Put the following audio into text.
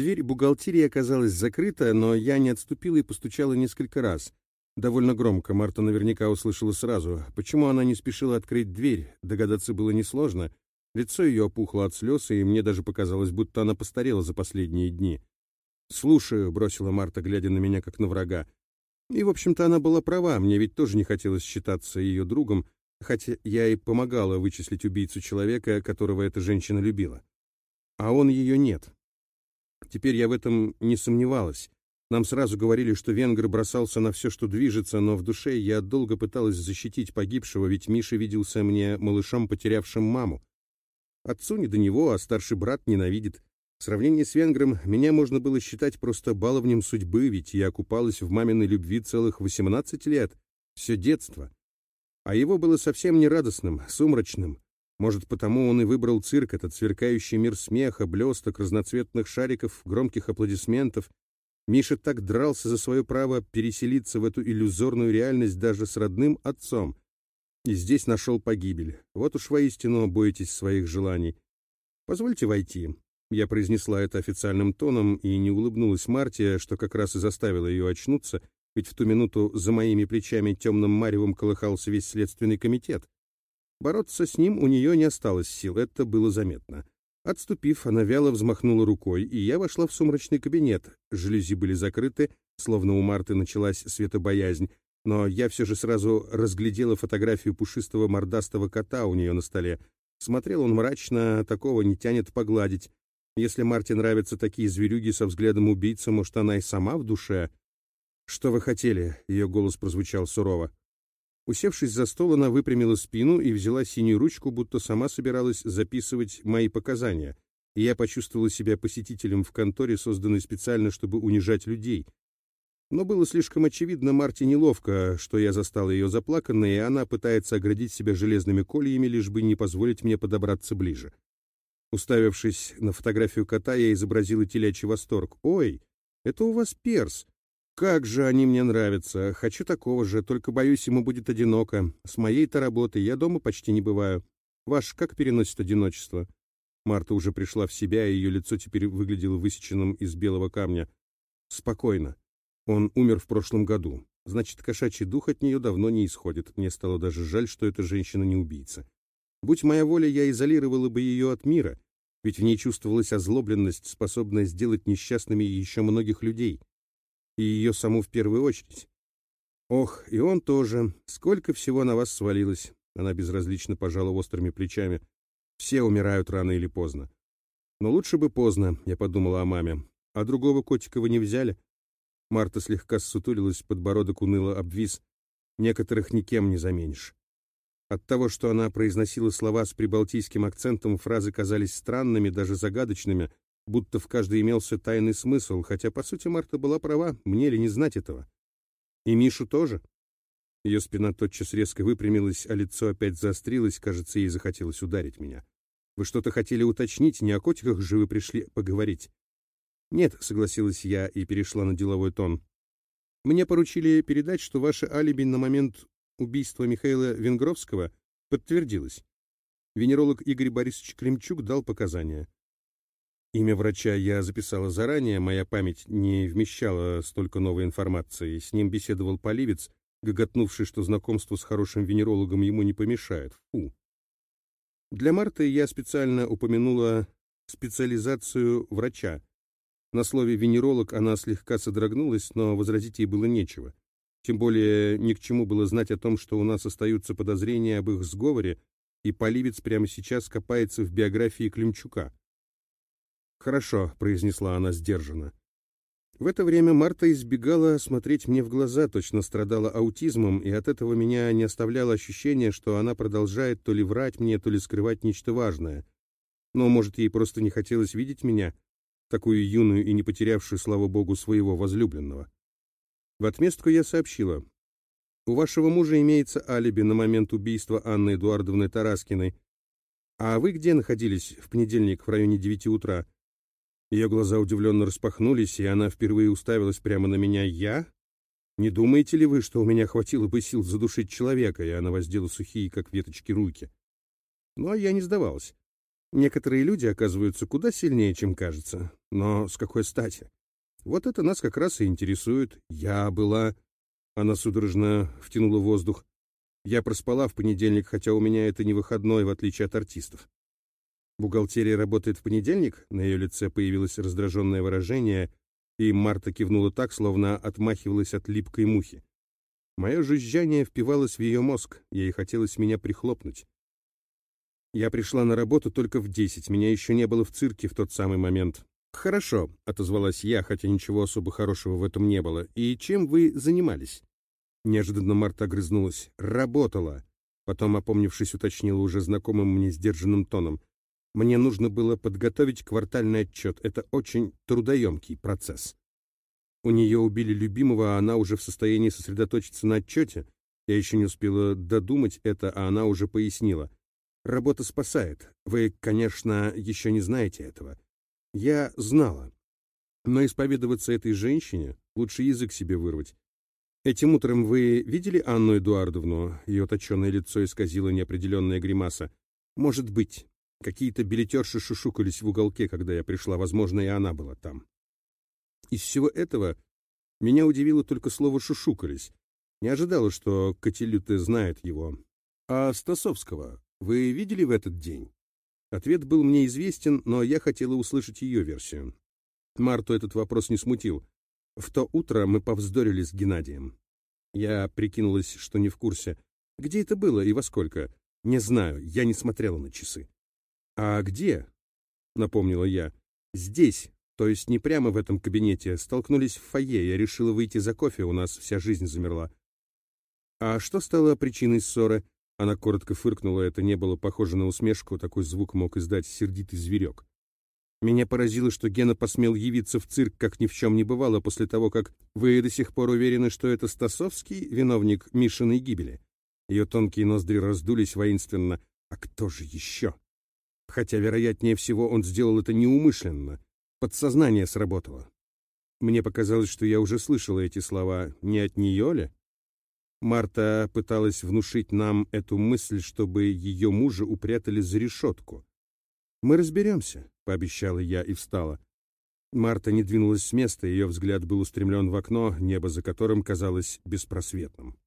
Дверь бухгалтерии оказалась закрыта, но я не отступила и постучала несколько раз. Довольно громко, Марта наверняка услышала сразу. Почему она не спешила открыть дверь, догадаться было несложно. Лицо ее опухло от слез, и мне даже показалось, будто она постарела за последние дни. «Слушаю», — бросила Марта, глядя на меня, как на врага. И, в общем-то, она была права, мне ведь тоже не хотелось считаться ее другом, хотя я и помогала вычислить убийцу человека, которого эта женщина любила. А он ее нет. Теперь я в этом не сомневалась. Нам сразу говорили, что венгр бросался на все, что движется, но в душе я долго пыталась защитить погибшего, ведь Миша виделся мне малышом, потерявшим маму. Отцу не до него, а старший брат ненавидит. В сравнении с венгром меня можно было считать просто баловнем судьбы, ведь я купалась в маминой любви целых 18 лет, все детство. А его было совсем не радостным, сумрачным. Может, потому он и выбрал цирк, этот сверкающий мир смеха, блесток, разноцветных шариков, громких аплодисментов. Миша так дрался за свое право переселиться в эту иллюзорную реальность даже с родным отцом. И здесь нашел погибель. Вот уж воистину боитесь своих желаний. Позвольте войти. Я произнесла это официальным тоном и не улыбнулась Марте, что как раз и заставило ее очнуться, ведь в ту минуту за моими плечами темным маревом колыхался весь следственный комитет. Бороться с ним у нее не осталось сил, это было заметно. Отступив, она вяло взмахнула рукой, и я вошла в сумрачный кабинет. Жалюзи были закрыты, словно у Марты началась светобоязнь, но я все же сразу разглядела фотографию пушистого мордастого кота у нее на столе. Смотрел он мрачно, такого не тянет погладить. Если Марте нравятся такие зверюги со взглядом убийцы, может, она и сама в душе? «Что вы хотели?» — ее голос прозвучал сурово. Усевшись за стол, она выпрямила спину и взяла синюю ручку, будто сама собиралась записывать мои показания. И я почувствовала себя посетителем в конторе, созданной специально, чтобы унижать людей. Но было слишком очевидно Марте неловко, что я застал ее заплаканной, и она пытается оградить себя железными кольями, лишь бы не позволить мне подобраться ближе. Уставившись на фотографию кота, я изобразила телячий восторг. «Ой, это у вас перс! Как же они мне нравятся. Хочу такого же, только боюсь, ему будет одиноко. С моей-то работы я дома почти не бываю. Ваш как переносит одиночество? Марта уже пришла в себя, и ее лицо теперь выглядело высеченным из белого камня. Спокойно. Он умер в прошлом году. Значит, кошачий дух от нее давно не исходит. Мне стало даже жаль, что эта женщина не убийца. Будь моя воля, я изолировала бы ее от мира, ведь в ней чувствовалась озлобленность, способная сделать несчастными еще многих людей и ее саму в первую очередь. Ох, и он тоже. Сколько всего на вас свалилось. Она безразлично пожала острыми плечами. Все умирают рано или поздно. Но лучше бы поздно, я подумала о маме. А другого котика вы не взяли? Марта слегка ссутулилась, подбородок уныло обвис. Некоторых никем не заменишь. От того, что она произносила слова с прибалтийским акцентом, фразы казались странными, даже загадочными, будто в каждой имелся тайный смысл, хотя, по сути, Марта была права, мне ли не знать этого. И Мишу тоже. Ее спина тотчас резко выпрямилась, а лицо опять заострилось, кажется, ей захотелось ударить меня. Вы что-то хотели уточнить, не о котиках же вы пришли поговорить? Нет, согласилась я и перешла на деловой тон. Мне поручили передать, что ваше алиби на момент убийства Михаила Венгровского подтвердилось. Венеролог Игорь Борисович Кремчук дал показания. Имя врача я записала заранее, моя память не вмещала столько новой информации. С ним беседовал поливец, гоготнувший, что знакомство с хорошим венерологом ему не помешает. Фу. Для Марты я специально упомянула специализацию врача. На слове «венеролог» она слегка содрогнулась, но возразить ей было нечего. Тем более ни к чему было знать о том, что у нас остаются подозрения об их сговоре, и поливец прямо сейчас копается в биографии Климчука. «Хорошо», — произнесла она сдержанно. В это время Марта избегала смотреть мне в глаза, точно страдала аутизмом, и от этого меня не оставляло ощущение, что она продолжает то ли врать мне, то ли скрывать нечто важное. Но, может, ей просто не хотелось видеть меня, такую юную и не потерявшую, слава богу, своего возлюбленного. В отместку я сообщила. «У вашего мужа имеется алиби на момент убийства Анны Эдуардовны Тараскиной. А вы где находились в понедельник в районе девяти утра?» Ее глаза удивленно распахнулись, и она впервые уставилась прямо на меня. «Я? Не думаете ли вы, что у меня хватило бы сил задушить человека?» И она воздела сухие, как веточки, руки. Ну, а я не сдавалась. Некоторые люди оказываются куда сильнее, чем кажется. Но с какой стати? Вот это нас как раз и интересует. Я была... Она судорожно втянула воздух. Я проспала в понедельник, хотя у меня это не выходной, в отличие от артистов. Бухгалтерия работает в понедельник? На ее лице появилось раздраженное выражение, и Марта кивнула так, словно отмахивалась от липкой мухи. Мое жужжание впивалось в ее мозг, ей хотелось меня прихлопнуть. Я пришла на работу только в десять, меня еще не было в цирке в тот самый момент. «Хорошо», — отозвалась я, хотя ничего особо хорошего в этом не было. «И чем вы занимались?» Неожиданно Марта огрызнулась. «Работала». Потом, опомнившись, уточнила уже знакомым мне сдержанным тоном. «Мне нужно было подготовить квартальный отчет. Это очень трудоемкий процесс». У нее убили любимого, а она уже в состоянии сосредоточиться на отчете. Я еще не успела додумать это, а она уже пояснила. «Работа спасает. Вы, конечно, еще не знаете этого. Я знала. Но исповедоваться этой женщине лучше язык себе вырвать. Этим утром вы видели Анну Эдуардовну? Ее точеное лицо исказило неопределенная гримаса. Может быть. Какие-то билетерши шушукались в уголке, когда я пришла. Возможно, и она была там. Из всего этого меня удивило только слово «шушукались». Не ожидала, что Катилюте знает его. А Стасовского вы видели в этот день? Ответ был мне известен, но я хотела услышать ее версию. Марту этот вопрос не смутил. В то утро мы повздорили с Геннадием. Я прикинулась, что не в курсе. Где это было и во сколько? Не знаю, я не смотрела на часы. «А где?» — напомнила я. «Здесь, то есть не прямо в этом кабинете. Столкнулись в фойе, я решила выйти за кофе, у нас вся жизнь замерла». «А что стало причиной ссоры?» Она коротко фыркнула, это не было похоже на усмешку, такой звук мог издать сердитый зверек. Меня поразило, что Гена посмел явиться в цирк, как ни в чем не бывало, после того, как вы до сих пор уверены, что это Стасовский, виновник Мишиной гибели. Ее тонкие ноздри раздулись воинственно. А кто же еще? Хотя, вероятнее всего, он сделал это неумышленно. Подсознание сработало. Мне показалось, что я уже слышала эти слова. Не от нее ли? Марта пыталась внушить нам эту мысль, чтобы ее мужа упрятали за решетку. «Мы разберемся», — пообещала я и встала. Марта не двинулась с места, ее взгляд был устремлен в окно, небо за которым казалось беспросветным.